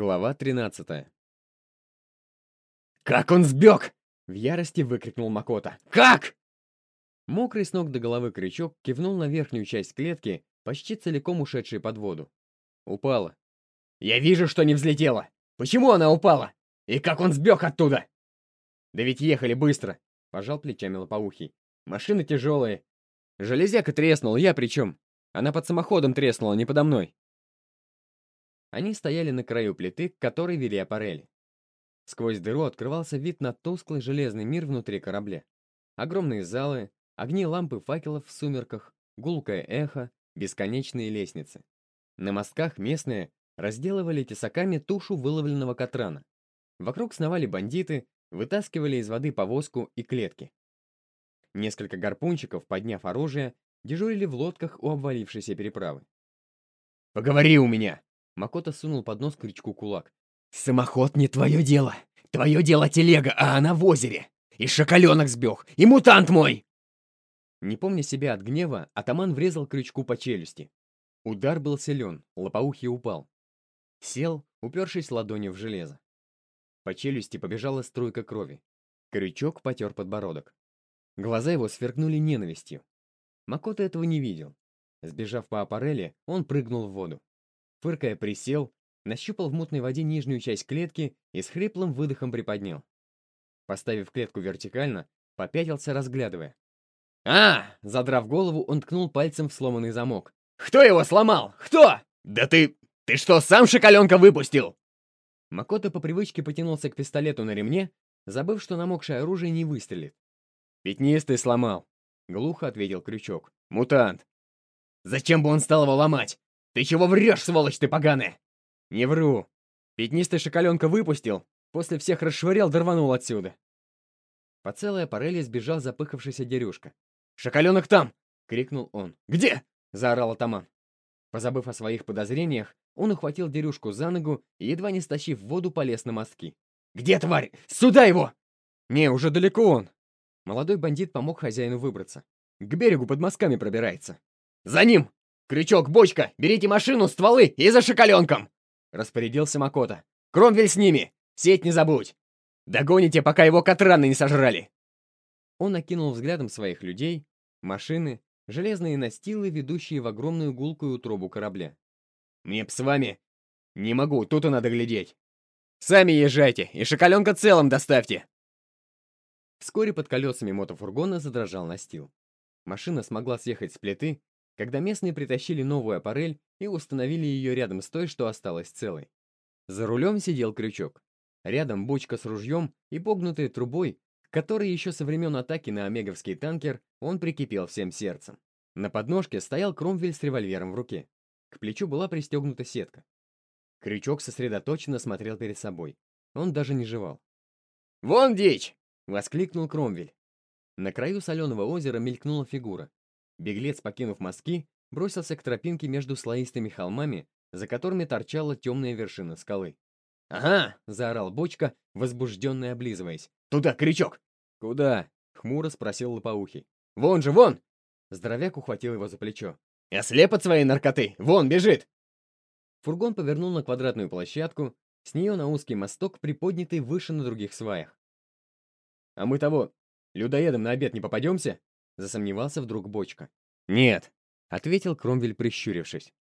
Глава 13 «Как он сбег!» — в ярости выкрикнул Макота. «Как?» Мокрый с ног до головы крючок кивнул на верхнюю часть клетки, почти целиком ушедшей под воду. Упала. «Я вижу, что не взлетела! Почему она упала? И как он сбег оттуда?» «Да ведь ехали быстро!» — пожал плечами лопоухий. «Машины тяжелые. Железяка треснула, я при чем? Она под самоходом треснула, не подо мной». Они стояли на краю плиты, к которой вели аппарели. Сквозь дыру открывался вид на тусклый железный мир внутри корабля. Огромные залы, огни лампы факелов в сумерках, гулкое эхо, бесконечные лестницы. На мостках местные разделывали тесаками тушу выловленного катрана. Вокруг сновали бандиты, вытаскивали из воды повозку и клетки. Несколько гарпунчиков, подняв оружие, дежурили в лодках у обвалившейся переправы. «Поговори у меня!» Макота сунул под нос крючку кулак. «Самоход не твое дело! Твое дело телега, а она в озере! И шоколенок сбег! И мутант мой!» Не помня себя от гнева, атаман врезал крючку по челюсти. Удар был силен, лопоухий упал. Сел, упершись ладонью в железо. По челюсти побежала струйка крови. Крючок потер подбородок. Глаза его сверкнули ненавистью. Макота этого не видел. Сбежав по аппарели, он прыгнул в воду. Фыркая присел, нащупал в мутной воде нижнюю часть клетки и с хриплым выдохом приподнял. Поставив клетку вертикально, попятился, разглядывая. «А!» — задрав голову, он ткнул пальцем в сломанный замок. «Кто его сломал? Кто? Да ты... Ты что, сам шоколенка выпустил?» Макото по привычке потянулся к пистолету на ремне, забыв, что намокшее оружие не выстрелит. «Пятнистый сломал», — глухо ответил Крючок. «Мутант». «Зачем бы он стал его ломать? «Ты чего врешь, сволочь ты поганая?» «Не вру. Пятнистый шоколенка выпустил, после всех расшвырял да рванул отсюда». По целой аппарели сбежал запыхавшийся дерюшка. «Шоколенок там!» — крикнул он. «Где?» — заорал атаман. Позабыв о своих подозрениях, он ухватил дерюшку за ногу и, едва не стащив воду, полез на мостки. «Где тварь? Сюда его!» «Не, уже далеко он!» Молодой бандит помог хозяину выбраться. К берегу под мостками пробирается. «За ним!» «Крючок, бочка, берите машину, стволы и за шоколенком!» Распорядился Макота. «Кромвель с ними! Сеть не забудь! Догоните, пока его катраны не сожрали!» Он окинул взглядом своих людей, машины, железные настилы, ведущие в огромную гулкую утробу корабля. «Мне б с вами! Не могу, тут и надо глядеть! Сами езжайте и шоколенка целым доставьте!» Вскоре под колесами мотофургона задрожал настил. Машина смогла съехать с плиты, когда местные притащили новую аппарель и установили ее рядом с той, что осталась целой. За рулем сидел крючок. Рядом бочка с ружьем и погнутой трубой, к которой еще со времен атаки на омеговский танкер он прикипел всем сердцем. На подножке стоял Кромвель с револьвером в руке. К плечу была пристегнута сетка. Крючок сосредоточенно смотрел перед собой. Он даже не жевал. «Вон дичь!» — воскликнул Кромвель. На краю соленого озера мелькнула фигура. Беглец, покинув мазки, бросился к тропинке между слоистыми холмами, за которыми торчала темная вершина скалы. «Ага!» — заорал бочка, возбужденно облизываясь. «Туда, крючок!» «Куда?» — хмуро спросил лопоухий. «Вон же, вон!» Здоровяк ухватил его за плечо. «Ослеп от своей наркоты! Вон, бежит!» Фургон повернул на квадратную площадку, с нее на узкий мосток, приподнятый выше на других сваях. «А мы того, людоедом на обед не попадемся?» Засомневался вдруг бочка. «Нет», — ответил Кромвель, прищурившись.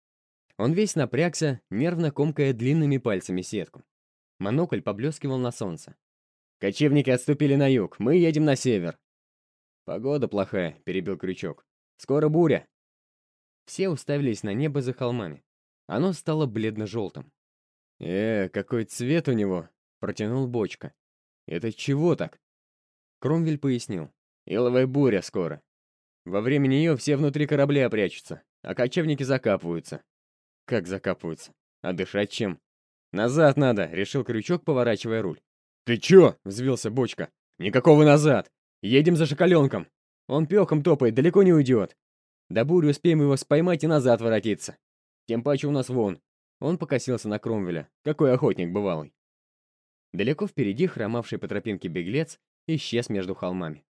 Он весь напрягся, нервно комкая длинными пальцами сетку. Монокль поблескивал на солнце. «Кочевники отступили на юг, мы едем на север». «Погода плохая», — перебил Крючок. «Скоро буря». Все уставились на небо за холмами. Оно стало бледно-желтым. «Э, какой цвет у него!» — протянул бочка. «Это чего так?» Кромвель пояснил. «Иловая буря скоро. Во время нее все внутри корабля прячутся, а кочевники закапываются. Как закапываются? А дышать чем? Назад надо, решил крючок, поворачивая руль. Ты чё? Взвился бочка. Никакого назад. Едем за шоколенком. Он пехом топает, далеко не уйдет. До бури успеем его споймать и назад воротиться. Тем паче у нас вон. Он покосился на Кромвеля. Какой охотник бывалый. Далеко впереди, хромавший по тропинке беглец, исчез между холмами.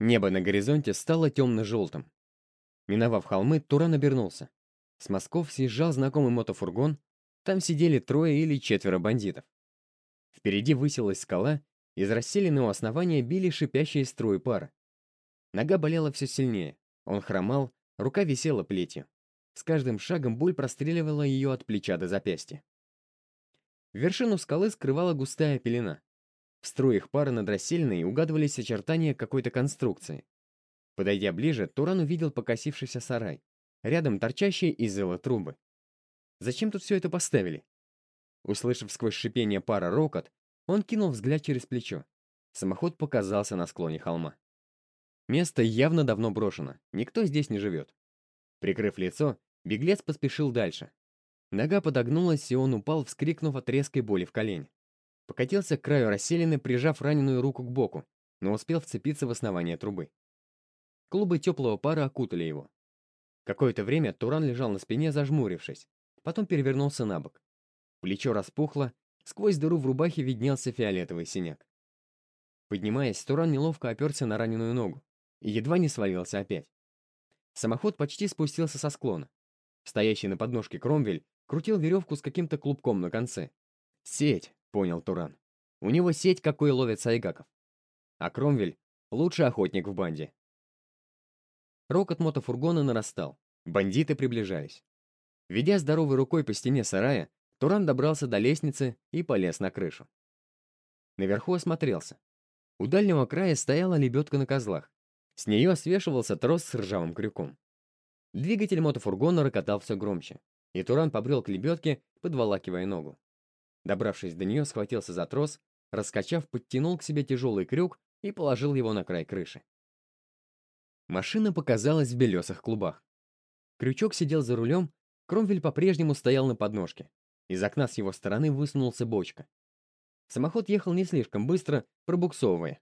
Небо на горизонте стало темно-желтым. Миновав холмы, Туран обернулся. С мостков съезжал знакомый мотофургон, Там сидели трое или четверо бандитов. Впереди высилась скала, из расселенного основания били шипящие струи пара. Нога болела все сильнее, он хромал, рука висела плетью. С каждым шагом боль простреливала ее от плеча до запястья. Вершину скалы скрывала густая пелена. В струях пара над расселенной угадывались очертания какой-то конструкции. Подойдя ближе, Туран увидел покосившийся сарай, рядом торчащие из зыла трубы. Зачем тут все это поставили? Услышав сквозь шипение пара рокот, он кинул взгляд через плечо. Самоход показался на склоне холма. Место явно давно брошено, никто здесь не живет. Прикрыв лицо, беглец поспешил дальше. Нога подогнулась, и он упал, вскрикнув от резкой боли в колене. Покатился к краю расселены, прижав раненую руку к боку, но успел вцепиться в основание трубы. Клубы теплого пара окутали его. Какое-то время Туран лежал на спине, зажмурившись, потом перевернулся на бок. Плечо распухло, сквозь дыру в рубахе виднелся фиолетовый синяк. Поднимаясь, Туран неловко оперся на раненую ногу и едва не свалился опять. Самоход почти спустился со склона. Стоящий на подножке Кромвель крутил веревку с каким-то клубком на конце. «Сеть», — понял Туран. «У него сеть, какой ловят сайгаков. А Кромвель — лучший охотник в банде». Рокот мотофургона нарастал. Бандиты приближались. Ведя здоровой рукой по стене сарая, Туран добрался до лестницы и полез на крышу. Наверху осмотрелся. У дальнего края стояла лебедка на козлах. С нее свешивался трос с ржавым крюком. Двигатель мотофургона рокотал все громче, и Туран побрел к лебедке, подволакивая ногу. Добравшись до нее, схватился за трос, раскачав, подтянул к себе тяжелый крюк и положил его на край крыши. Машина показалась в белесых клубах. Крючок сидел за рулем, Кромвель по-прежнему стоял на подножке. Из окна с его стороны высунулся бочка. Самоход ехал не слишком быстро, пробуксовывая.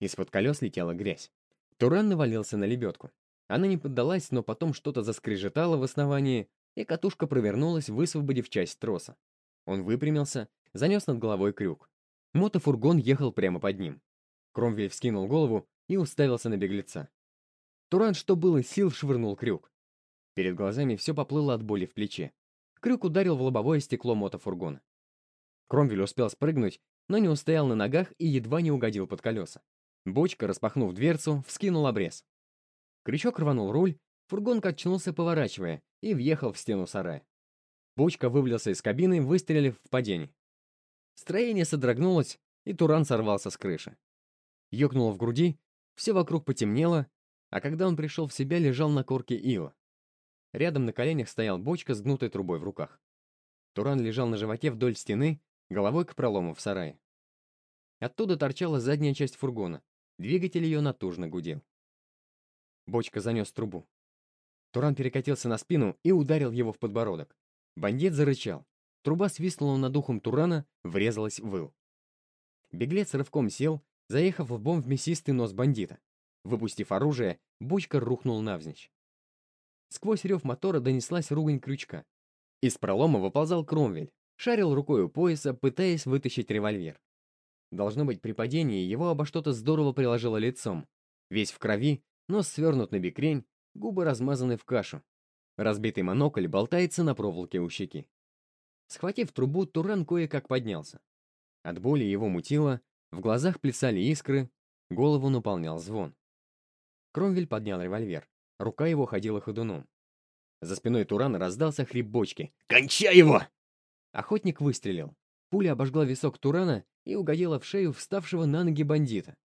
Из-под колес летела грязь. Туран навалился на лебедку. Она не поддалась, но потом что-то заскрежетало в основании, и катушка провернулась, высвободив часть троса. Он выпрямился, занес над головой крюк. Мотофургон ехал прямо под ним. Кромвель вскинул голову и уставился на беглеца. Туран, что было сил, швырнул крюк. Перед глазами все поплыло от боли в плече. Крюк ударил в лобовое стекло мотофургона. Кромвель успел спрыгнуть, но не устоял на ногах и едва не угодил под колеса. Бочка, распахнув дверцу, вскинул обрез. Крючок рванул руль, фургон качнулся, поворачивая, и въехал в стену сарая. Бочка вывалился из кабины, выстрелив в падение. Строение содрогнулось, и Туран сорвался с крыши. Ёкнуло в груди, все вокруг потемнело, а когда он пришел в себя, лежал на корке ила. Рядом на коленях стоял бочка с гнутой трубой в руках. Туран лежал на животе вдоль стены, головой к пролому в сарае. Оттуда торчала задняя часть фургона. Двигатель ее натужно гудел. Бочка занес трубу. Туран перекатился на спину и ударил его в подбородок. Бандит зарычал. Труба свистнула над ухом Турана, врезалась в выл. Беглец рывком сел, заехав лбом в мясистый нос бандита. Выпустив оружие, бочка рухнул навзничь. Сквозь рев мотора донеслась ругань крючка. Из пролома выползал Кромвель, шарил рукой у пояса, пытаясь вытащить револьвер. Должно быть, при падении его обо что-то здорово приложило лицом. Весь в крови, нос свернут на бекрень, губы размазаны в кашу. Разбитый монокль болтается на проволоке у щеки. Схватив трубу, Туран кое-как поднялся. От боли его мутило, в глазах плясали искры, голову наполнял звон. Кромвель поднял револьвер. Рука его ходила ходуном. За спиной Турана раздался хрип бочки. «Кончай его!» Охотник выстрелил. Пуля обожгла висок Турана и угодила в шею вставшего на ноги бандита.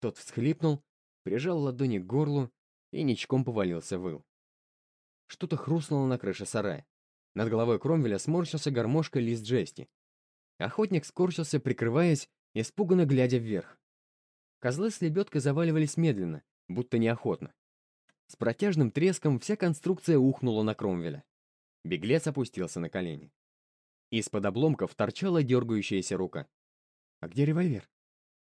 Тот всхлипнул, прижал ладони к горлу и ничком повалился выл. Что-то хрустнуло на крыше сарая. Над головой Кромвеля сморщился гармошка лист жести. Охотник скорчился, прикрываясь, испуганно глядя вверх. Козлы с лебедкой заваливались медленно, будто неохотно. С протяжным треском вся конструкция ухнула на Кромвеля. Беглец опустился на колени. Из-под обломков торчала дергающаяся рука. «А где револьвер?»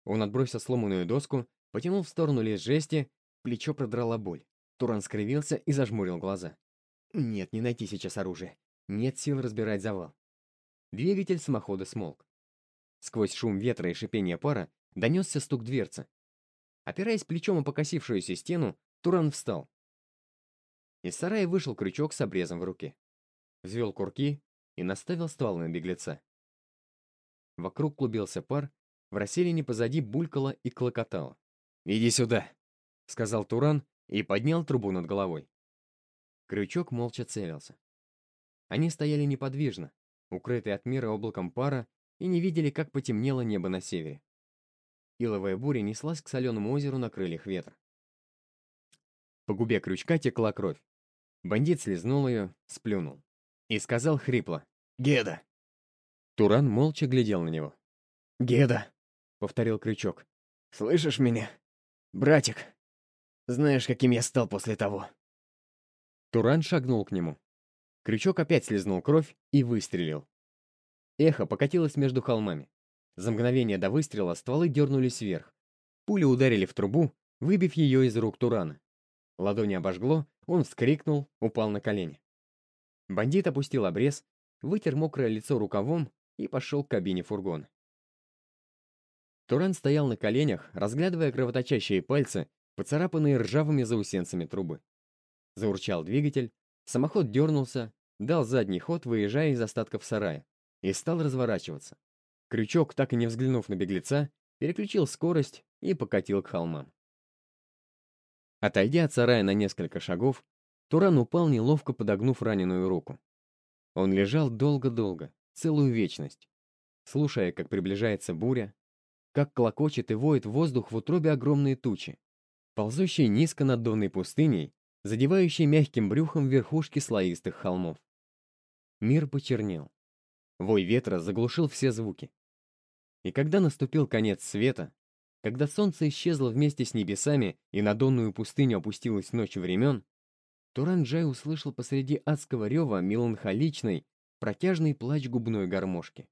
Он отбросил сломанную доску, потянул в сторону лес жести, плечо продрала боль. Туран скривился и зажмурил глаза. «Нет, не найти сейчас оружие. Нет сил разбирать завал». Двигатель самохода смолк. Сквозь шум ветра и шипение пара донесся стук дверцы. Опираясь плечом о покосившуюся стену, Туран встал. Из сарая вышел крючок с обрезом в руке. Взвел курки и наставил ствол на беглеца. Вокруг клубился пар, в расселине позади булькало и клокотало. «Иди сюда!» — сказал Туран и поднял трубу над головой. Крючок молча целился. Они стояли неподвижно, укрытые от мира облаком пара, и не видели, как потемнело небо на севере. Иловая буря неслась к соленому озеру на крыльях ветра. По губе крючка текла кровь. Бандит слезнул ее, сплюнул. И сказал хрипло «Геда!». Туран молча глядел на него. «Геда!» — повторил крючок. «Слышишь меня? Братик, знаешь, каким я стал после того?» Туран шагнул к нему. Крючок опять слезнул кровь и выстрелил. Эхо покатилось между холмами. За мгновение до выстрела стволы дернулись вверх. Пули ударили в трубу, выбив ее из рук Турана. Ладони обожгло, он вскрикнул, упал на колени. Бандит опустил обрез, вытер мокрое лицо рукавом и пошел к кабине фургона. Туран стоял на коленях, разглядывая кровоточащие пальцы, поцарапанные ржавыми заусенцами трубы. Заурчал двигатель, самоход дернулся, дал задний ход, выезжая из остатков сарая, и стал разворачиваться. Крючок, так и не взглянув на беглеца, переключил скорость и покатил к холмам. Отойдя от сарая на несколько шагов, Туран упал, неловко подогнув раненую руку. Он лежал долго-долго, целую вечность, слушая, как приближается буря, как клокочет и воет воздух в утробе огромные тучи, ползущие низко над донной пустыней, задевающие мягким брюхом верхушки слоистых холмов. Мир почернел. Вой ветра заглушил все звуки. И когда наступил конец света, когда солнце исчезло вместе с небесами и на донную пустыню опустилась ночь времен, Туран-Джай услышал посреди адского рева меланхоличный, протяжный плач губной гармошки.